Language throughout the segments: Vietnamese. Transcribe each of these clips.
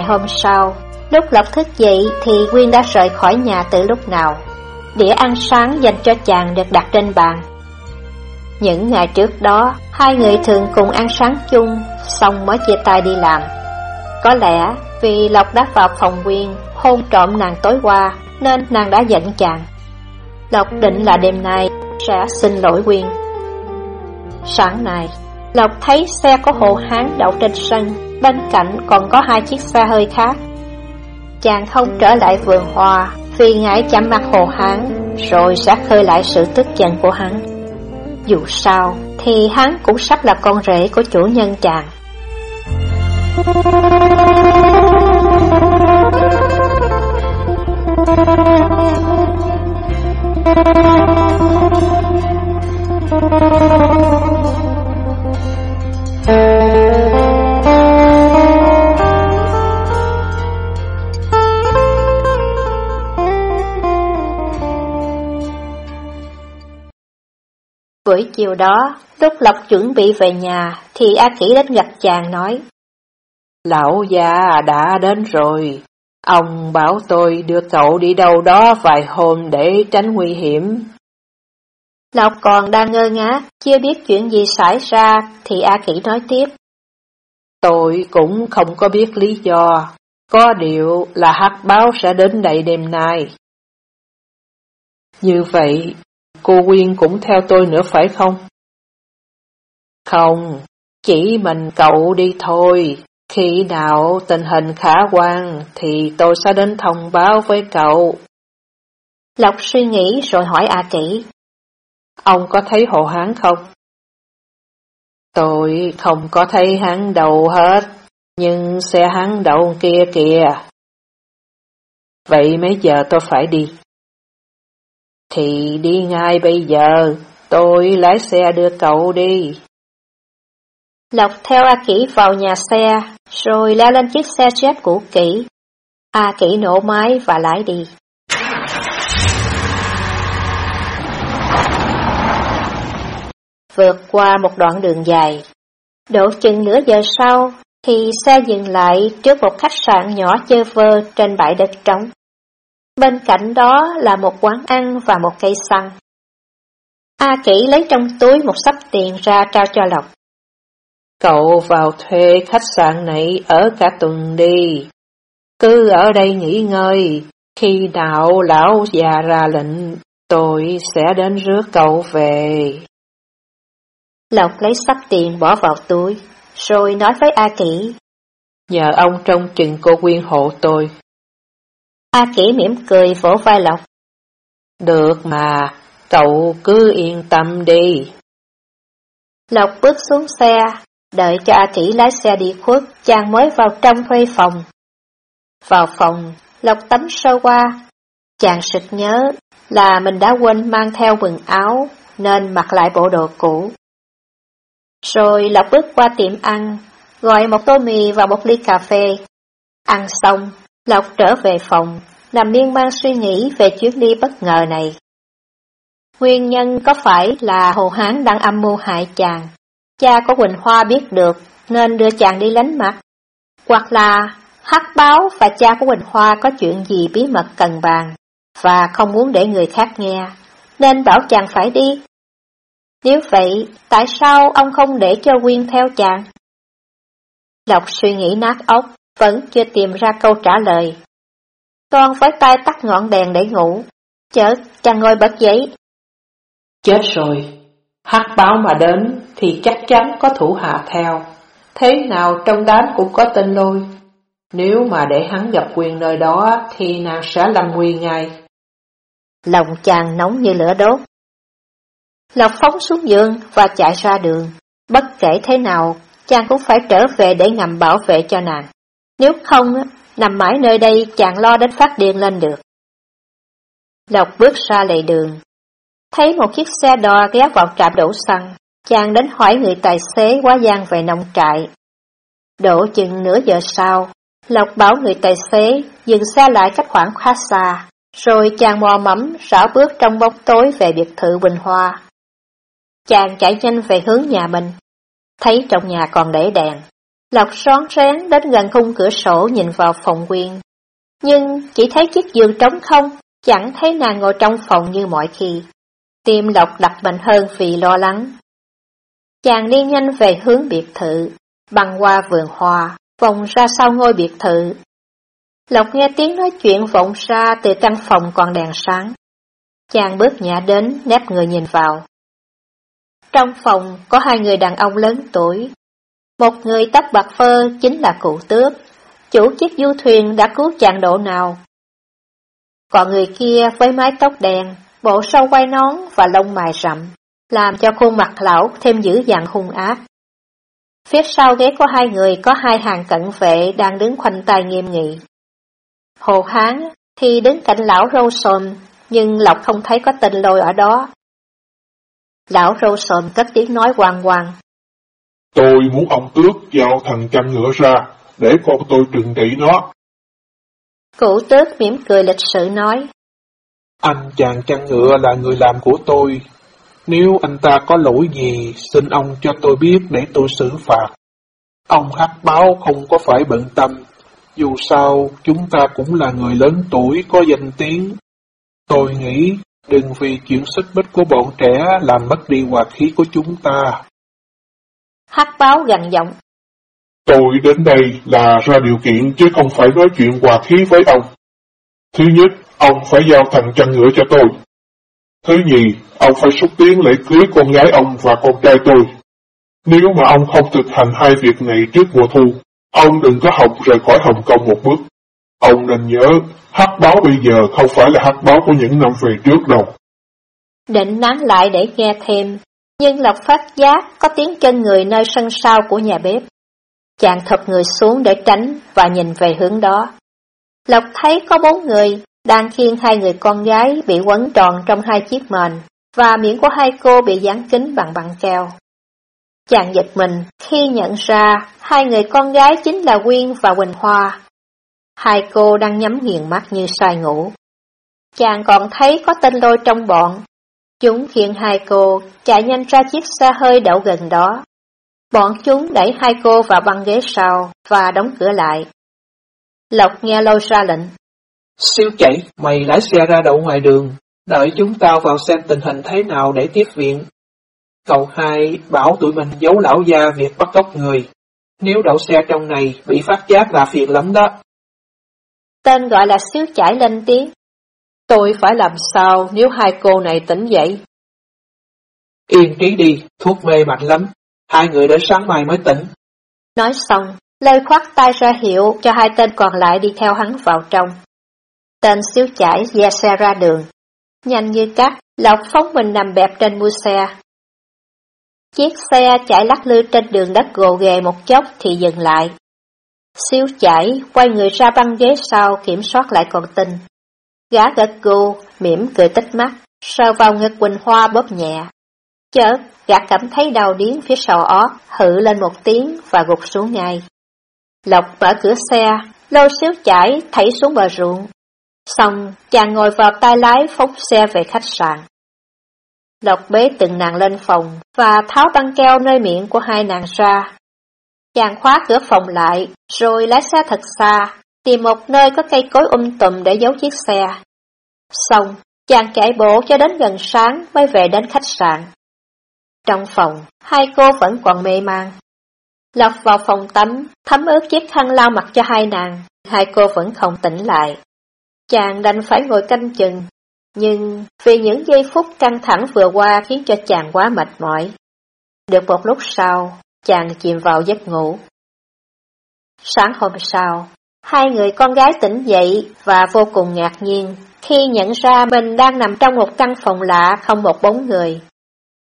Ngày hôm sau, lúc Lộc thức dậy thì Quyên đã rời khỏi nhà từ lúc nào. Đĩa ăn sáng dành cho chàng được đặt trên bàn. Những ngày trước đó, hai người thường cùng ăn sáng chung, xong mới chia tay đi làm. Có lẽ vì Lộc đã vào phòng Quyên, hôn trộm nàng tối qua, nên nàng đã giận chàng. Lộc định là đêm nay sẽ xin lỗi Quyên. Sáng nay, Lộc thấy xe có hồ hán đậu trên sân, bên cạnh còn có hai chiếc xe hơi khác. Chàng không trở lại vườn hoa vì ngại chạm mặt hồ hán, rồi sẽ khơi lại sự tức giận của hắn. Dù sao, thì hắn cũng sắp là con rể của chủ nhân chàng. Buổi chiều đó, lúc Lộc chuẩn bị về nhà, thì A Kỷ đến gặp chàng nói. Lão già đã đến rồi, ông bảo tôi đưa cậu đi đâu đó vài hôm để tránh nguy hiểm. Lộc còn đang ngơ ngác, chưa biết chuyện gì xảy ra, thì A Kỷ nói tiếp. Tôi cũng không có biết lý do, có điều là hắc báo sẽ đến đây đêm nay. Như vậy, cô Quyên cũng theo tôi nữa phải không? Không, chỉ mình cậu đi thôi. Khi nào tình hình khả quan thì tôi sẽ đến thông báo với cậu. Lộc suy nghĩ rồi hỏi A Kỷ. Ông có thấy hồ hán không? Tôi không có thấy hắn đầu hết, nhưng xe hắn đậu kia kìa. Vậy mấy giờ tôi phải đi? Thì đi ngay bây giờ, tôi lái xe đưa cậu đi. Lộc theo A Kỷ vào nhà xe, rồi leo lên chiếc xe jet cũ kỹ. A Kỷ nổ máy và lái đi. Vượt qua một đoạn đường dài, độ chừng nửa giờ sau, thì xe dừng lại trước một khách sạn nhỏ chơ vơ trên bãi đất trống. Bên cạnh đó là một quán ăn và một cây xăng. A Kỷ lấy trong túi một sắp tiền ra trao cho Lộc. Cậu vào thuê khách sạn này ở cả tuần đi. Cứ ở đây nghỉ ngơi, khi nào lão già ra lệnh, tôi sẽ đến rước cậu về. Lộc lấy sắp tiền bỏ vào túi, rồi nói với A Kỷ. Nhờ ông trông chừng cô Quyên hộ tôi. A Kỷ mỉm cười vỗ vai Lộc. Được mà, cậu cứ yên tâm đi. Lộc bước xuống xe, đợi cho A Kỷ lái xe đi khuất, chàng mới vào trong thuê phòng. Vào phòng, Lộc tắm sơ qua, chàng sực nhớ là mình đã quên mang theo quần áo, nên mặc lại bộ đồ cũ. Rồi Lộc bước qua tiệm ăn, gọi một tô mì và một ly cà phê. Ăn xong, Lộc trở về phòng, nằm miên man suy nghĩ về chuyến đi bất ngờ này. Nguyên nhân có phải là Hồ Hán đang âm mưu hại chàng? Cha của Quỳnh Hoa biết được nên đưa chàng đi lánh mặt. Hoặc là Hắc Báo và cha của Quỳnh Hoa có chuyện gì bí mật cần bàn và không muốn để người khác nghe, nên bảo chàng phải đi. Nếu vậy, tại sao ông không để cho nguyên theo chàng? Lộc suy nghĩ nát ốc, vẫn chưa tìm ra câu trả lời. Con với tay tắt ngọn đèn để ngủ, chợt chàng ngồi bật dậy. Chết rồi, hát báo mà đến thì chắc chắn có thủ hạ theo, thế nào trong đám cũng có tên lôi. Nếu mà để hắn gặp quyền nơi đó thì nàng sẽ lâm nguy ngay. Lòng chàng nóng như lửa đốt. Lộc phóng xuống giường và chạy ra đường. Bất kể thế nào, chàng cũng phải trở về để ngầm bảo vệ cho nàng. Nếu không, nằm mãi nơi đây chàng lo đến phát điên lên được. Lộc bước ra lề đường. Thấy một chiếc xe đò ghé vào trạm đổ xăng, chàng đến hỏi người tài xế quá gian về nông trại. Đổ chừng nửa giờ sau, Lộc bảo người tài xế dừng xe lại cách khoảng khá xa, rồi chàng mò mẫm rảo bước trong bóng tối về biệt thự Bình Hoa. Chàng chạy nhanh về hướng nhà mình, thấy trong nhà còn để đèn. Lộc rón rén đến gần khung cửa sổ nhìn vào phòng quyền, Nhưng chỉ thấy chiếc giường trống không, chẳng thấy nàng ngồi trong phòng như mọi khi. Tim Lộc đập mạnh hơn vì lo lắng. Chàng đi nhanh về hướng biệt thự, băng qua vườn hoa, vòng ra sau ngôi biệt thự. Lộc nghe tiếng nói chuyện vọng ra từ căn phòng còn đèn sáng. Chàng bước nhã đến, nép người nhìn vào. Trong phòng có hai người đàn ông lớn tuổi. Một người tóc bạc phơ chính là cụ tước, chủ chiếc du thuyền đã cứu chàng độ nào. Còn người kia với mái tóc đen, bộ sâu quay nón và lông mài rậm, làm cho khuôn mặt lão thêm dữ dằn hung ác. Phía sau ghế có hai người có hai hàng cận vệ đang đứng khoanh tay nghiêm nghị. Hồ Hán thì đứng cạnh lão râu sồm, nhưng Lộc không thấy có tên lôi ở đó. Lão râu sồm cất tiếng nói hoàng hoàng. Tôi muốn ông tước giao thằng chăn ngựa ra, để con tôi trừng trị nó. Cụ tước mỉm cười lịch sự nói. Anh chàng chăn ngựa là người làm của tôi. Nếu anh ta có lỗi gì, xin ông cho tôi biết để tôi xử phạt. Ông hắc báo không có phải bận tâm. Dù sao, chúng ta cũng là người lớn tuổi có danh tiếng. Tôi nghĩ Đừng vì chuyện xích bích của bọn trẻ làm mất đi hòa khí của chúng ta. Hắc báo gằn giọng. Tôi đến đây là ra điều kiện chứ không phải nói chuyện hòa khí với ông. Thứ nhất, ông phải giao thằng chăn ngựa cho tôi. Thứ nhì, ông phải xúc tiến lễ cưới con gái ông và con trai tôi. Nếu mà ông không thực hành hai việc này trước mùa thu, ông đừng có học rời khỏi Hồng Kông một bước. Ông nên nhớ, hắc báo bây giờ không phải là hắc báo của những năm về trước đâu. Định nán lại để nghe thêm, nhưng Lộc phát giác có tiếng chân người nơi sân sau của nhà bếp. Chàng thập người xuống để tránh và nhìn về hướng đó. Lộc thấy có bốn người, đang khiêng hai người con gái bị quấn tròn trong hai chiếc mền và miệng của hai cô bị dán kính bằng băng keo. Chàng giật mình khi nhận ra hai người con gái chính là Quyên và Quỳnh Hoa. Hai cô đang nhắm nghiền mắt như say ngủ. Chàng còn thấy có tên lôi trong bọn. Chúng khiến hai cô chạy nhanh ra chiếc xe hơi đậu gần đó. Bọn chúng đẩy hai cô vào băng ghế sau và đóng cửa lại. Lộc nghe lôi ra lệnh. Siêu chạy, mày lái xe ra đậu ngoài đường, đợi chúng tao vào xem tình hình thế nào để tiếp viện. Cậu hai bảo tụi mình giấu lão gia việc bắt cóc người. Nếu đậu xe trong này bị phát giác là phiền lắm đó. Tên gọi là xíu chải lên tiếng. Tôi phải làm sao nếu hai cô này tỉnh dậy? Yên trí đi, thuốc mê mạnh lắm. Hai người đến sáng mai mới tỉnh. Nói xong, Lê khoát tay ra hiệu cho hai tên còn lại đi theo hắn vào trong. Tên xíu chải dè xe ra đường. Nhanh như cắt, Lộc phóng mình nằm bẹp trên mui xe. Chiếc xe chạy lắc lư trên đường đất gồ ghề một chốc thì dừng lại. Siêu chảy, quay người ra băng ghế sau kiểm soát lại con tin. Gã gật gù, mỉm cười tích mắt, sờ vào ngực Quỳnh Hoa bóp nhẹ. Chợt, gã cảm thấy đau điếng phía sau ó, hự lên một tiếng và gục xuống ngay. Lộc mở cửa xe, lôi xíu chảy, thảy xuống bờ ruộng. Xong, chàng ngồi vào tay lái phóng xe về khách sạn. Lộc bế từng nàng lên phòng và tháo băng keo nơi miệng của hai nàng ra, Chàng khóa cửa phòng lại, rồi lái xe thật xa, tìm một nơi có cây cối um tùm để giấu chiếc xe. Xong, chàng chạy bộ cho đến gần sáng mới về đến khách sạn. Trong phòng, hai cô vẫn còn mê man. Lọc vào phòng tắm, thấm ướt chiếc khăn lau mặt cho hai nàng, hai cô vẫn không tỉnh lại. Chàng đành phải ngồi canh chừng, nhưng vì những giây phút căng thẳng vừa qua khiến cho chàng quá mệt mỏi. Được một lúc sau, chàng chìm vào giấc ngủ. Sáng hôm sau, hai người con gái tỉnh dậy và vô cùng ngạc nhiên khi nhận ra mình đang nằm trong một căn phòng lạ không một bóng người.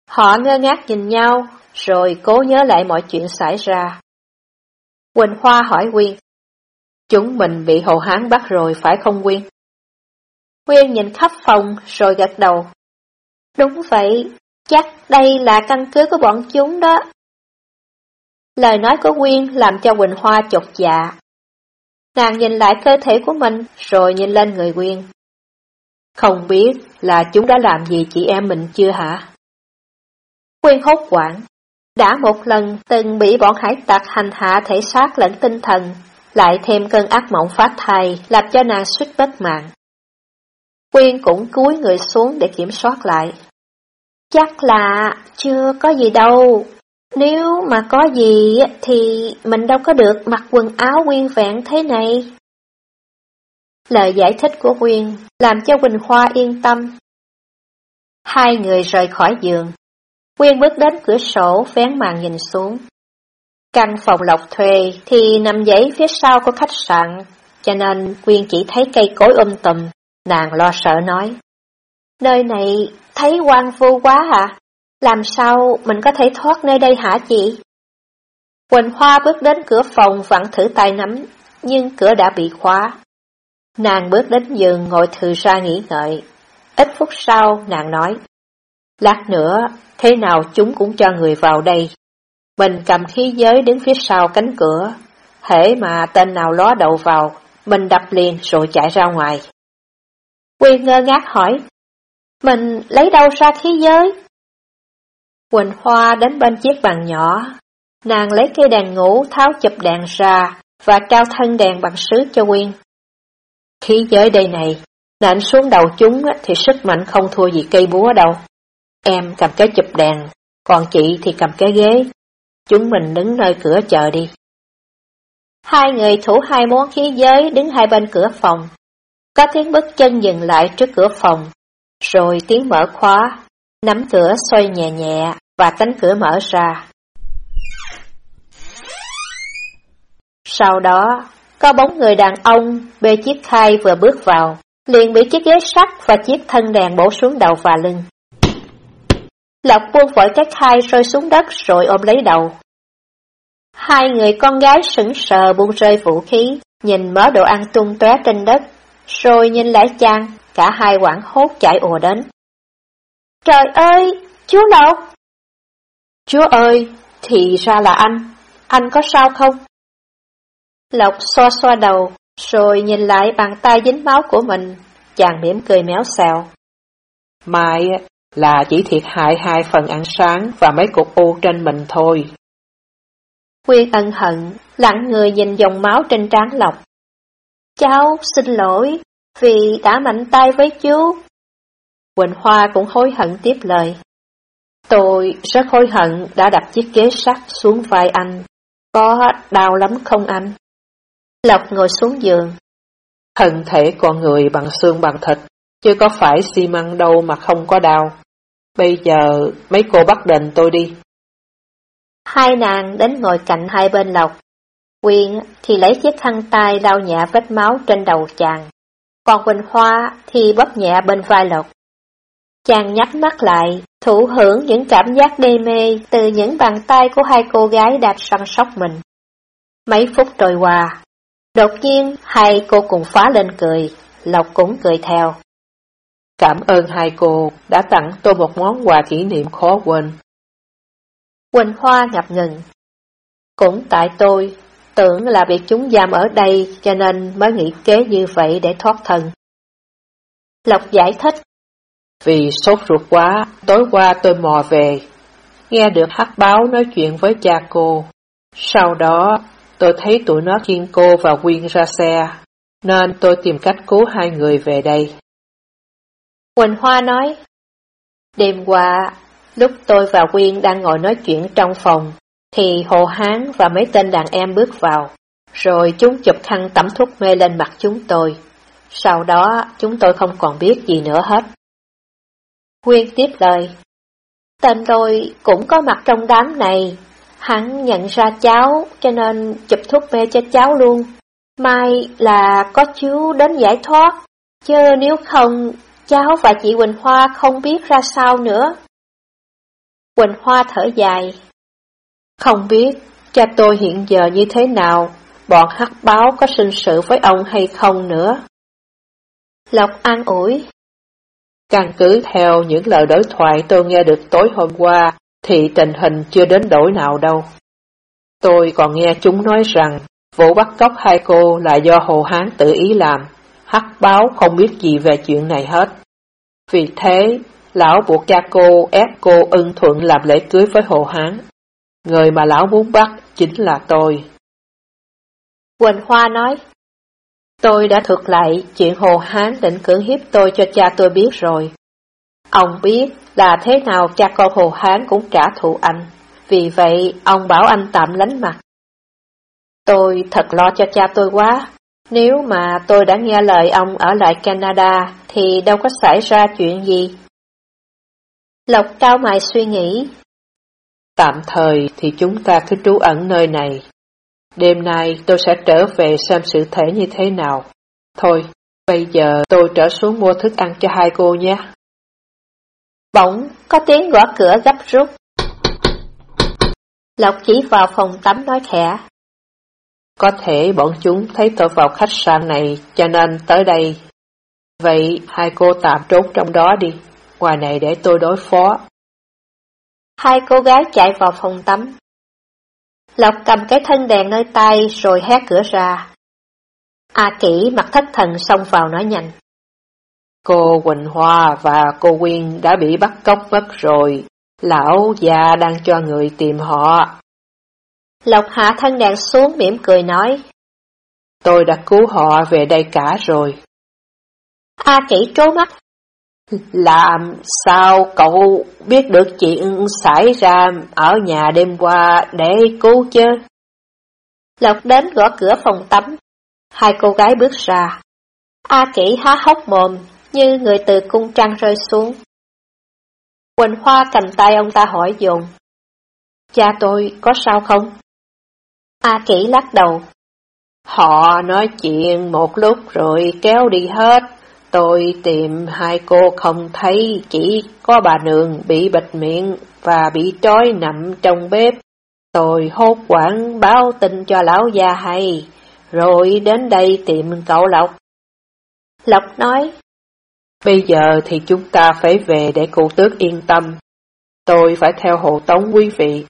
Họ ngơ ngác nhìn nhau, rồi cố nhớ lại mọi chuyện xảy ra. Quỳnh Hoa hỏi Quyên, Chúng mình bị Hồ Hán bắt rồi phải không Quyên? Quyên nhìn khắp phòng rồi gật đầu. Đúng vậy, chắc đây là căn cứ của bọn chúng đó. Lời nói của Quyên làm cho Quỳnh Hoa chột dạ. Nàng nhìn lại cơ thể của mình rồi nhìn lên người Quyên. Không biết là chúng đã làm gì chị em mình chưa hả? Quyên hốt quảng. Đã một lần từng bị bọn hải tặc hành hạ thể xác lẫn tinh thần, lại thêm cơn ác mộng phát thai làm cho nàng suýt bất mạng. Quyên cũng cúi người xuống để kiểm soát lại. Chắc là chưa có gì đâu. Nếu mà có gì thì mình đâu có được mặc quần áo nguyên vẹn thế này. Lời giải thích của Quyên làm cho Quỳnh Hoa yên tâm. Hai người rời khỏi giường. Quyên bước đến cửa sổ vén màn nhìn xuống. Căn phòng lộc thuê thì nằm giấy phía sau của khách sạn, cho nên Quyên chỉ thấy cây cối um tùm, nàng lo sợ nói. Nơi này thấy quan vô quá hả? Làm sao mình có thể thoát nơi đây hả chị? Quỳnh Hoa bước đến cửa phòng vặn thử tay nắm, nhưng cửa đã bị khóa. Nàng bước đến giường ngồi thừ ra nghỉ ngợi. Ít phút sau, nàng nói, Lát nữa, thế nào chúng cũng cho người vào đây. Mình cầm khí giới đứng phía sau cánh cửa. Hễ mà tên nào ló đầu vào, mình đập liền rồi chạy ra ngoài. Quyên ngơ ngác hỏi, mình lấy đâu ra khí giới? Quỳnh Hoa đến bên chiếc bàn nhỏ, nàng lấy cây đèn ngủ tháo chụp đèn ra và trao thân đèn bằng sứ cho Quyên. Khí giới đây này, nện xuống đầu chúng thì sức mạnh không thua gì cây búa đâu. Em cầm cái chụp đèn, còn chị thì cầm cái ghế. Chúng mình đứng nơi cửa chờ đi. Hai người thủ hai món khí giới đứng hai bên cửa phòng. Có tiếng bước chân dừng lại trước cửa phòng, rồi tiếng mở khóa, nắm cửa xoay nhẹ nhẹ và cánh cửa mở ra. Sau đó, có bóng người đàn ông bê chiếc khai vừa bước vào, liền bị chiếc ghế sắt và chiếc thân đèn bổ xuống đầu và lưng. Lộc buông vội cái khai rơi xuống đất rồi ôm lấy đầu. Hai người con gái sững sờ buông rơi vũ khí, nhìn mớ đồ ăn tung tóe trên đất, rồi nhìn lại chàng, cả hai quảng hốt chạy ùa đến. Trời ơi, chú Lộc! Chúa ơi, thì ra là anh, anh có sao không? Lộc xoa xoa đầu, rồi nhìn lại bàn tay dính máu của mình, chàng mỉm cười méo xèo. Mai là chỉ thiệt hại hai phần ăn sáng và mấy cục u trên mình thôi. Quyên ân hận, lặng người nhìn dòng máu trên trán Lộc. Cháu xin lỗi, vì đã mạnh tay với chú. Quỳnh Hoa cũng hối hận tiếp lời. Tôi rất hối hận đã đập chiếc ghế sắt xuống vai anh. Có đau lắm không anh? Lộc ngồi xuống giường. Thân thể con người bằng xương bằng thịt, chứ có phải xi măng đâu mà không có đau. Bây giờ mấy cô bắt đền tôi đi. Hai nàng đến ngồi cạnh hai bên Lộc. Quyên thì lấy chiếc khăn tay lau nhẹ vết máu trên đầu chàng. Còn Quỳnh Hoa thì bóp nhẹ bên vai Lộc. Chàng nhắm mắt lại, thụ hưởng những cảm giác đê mê từ những bàn tay của hai cô gái đang săn sóc mình. Mấy phút trôi qua, đột nhiên hai cô cùng phá lên cười, Lộc cũng cười theo. Cảm ơn hai cô đã tặng tôi một món quà kỷ niệm khó quên. Quỳnh Hoa ngập ngừng. Cũng tại tôi, tưởng là việc chúng giam ở đây cho nên mới nghĩ kế như vậy để thoát thân. Lộc giải thích. Vì sốt ruột quá, tối qua tôi mò về, nghe được hát báo nói chuyện với cha cô. Sau đó, tôi thấy tụi nó khiêng cô và Quyên ra xe, nên tôi tìm cách cứu hai người về đây. Quỳnh Hoa nói, Đêm qua, lúc tôi và Quyên đang ngồi nói chuyện trong phòng, thì Hồ Hán và mấy tên đàn em bước vào, rồi chúng chụp khăn tẩm thuốc mê lên mặt chúng tôi. Sau đó chúng tôi không còn biết gì nữa hết. Quyên tiếp lời. Tên tôi cũng có mặt trong đám này. Hắn nhận ra cháu cho nên chụp thuốc mê cho cháu luôn. May là có chú đến giải thoát. Chứ nếu không, cháu và chị Quỳnh Hoa không biết ra sao nữa. Quỳnh Hoa thở dài. Không biết cha tôi hiện giờ như thế nào, bọn hắc báo có sinh sự với ông hay không nữa. Lộc an ủi. Căn cứ theo những lời đối thoại tôi nghe được tối hôm qua, thì tình hình chưa đến đổi nào đâu. Tôi còn nghe chúng nói rằng, vụ bắt cóc hai cô là do Hồ Hán tự ý làm, hắc báo không biết gì về chuyện này hết. Vì thế, lão buộc cha cô ép cô ưng thuận làm lễ cưới với Hồ Hán. Người mà lão muốn bắt chính là tôi. Quỳnh Hoa nói, Tôi đã thuật lại chuyện Hồ Hán định cưỡng hiếp tôi cho cha tôi biết rồi. Ông biết là thế nào cha con Hồ Hán cũng trả thù anh, vì vậy ông bảo anh tạm lánh mặt. Tôi thật lo cho cha tôi quá, nếu mà tôi đã nghe lời ông ở lại Canada thì đâu có xảy ra chuyện gì. Lộc cao mày suy nghĩ. Tạm thời thì chúng ta cứ trú ẩn nơi này, Đêm nay tôi sẽ trở về xem sự thể như thế nào. Thôi, bây giờ tôi trở xuống mua thức ăn cho hai cô nhé. Bỗng có tiếng gõ cửa gấp rút. Lộc chỉ vào phòng tắm nói khẽ. Có thể bọn chúng thấy tôi vào khách sạn này cho nên tới đây. Vậy hai cô tạm trốn trong đó đi, ngoài này để tôi đối phó. Hai cô gái chạy vào phòng tắm, Lộc cầm cái thân đèn nơi tay rồi hét cửa ra. A kỹ mặt thất thần xông vào nói nhanh. Cô Quỳnh Hoa và cô Quyên đã bị bắt cóc mất rồi. Lão già đang cho người tìm họ. Lộc hạ thân đèn xuống mỉm cười nói. Tôi đã cứu họ về đây cả rồi. A kỹ trố mắt. Làm sao cậu biết được chuyện xảy ra ở nhà đêm qua để cứu chứ? Lộc đến gõ cửa phòng tắm. Hai cô gái bước ra. A Kỷ há hốc mồm như người từ cung trăng rơi xuống. Quỳnh Hoa cầm tay ông ta hỏi dồn. Cha tôi có sao không? A Kỷ lắc đầu. Họ nói chuyện một lúc rồi kéo đi hết. Tôi tìm hai cô không thấy, chỉ có bà Nương bị bịt miệng và bị trói nằm trong bếp. Tôi hốt quảng báo tin cho lão già hay, rồi đến đây tìm cậu Lộc. Lộc nói, Bây giờ thì chúng ta phải về để cụ tước yên tâm. Tôi phải theo hộ tống quý vị.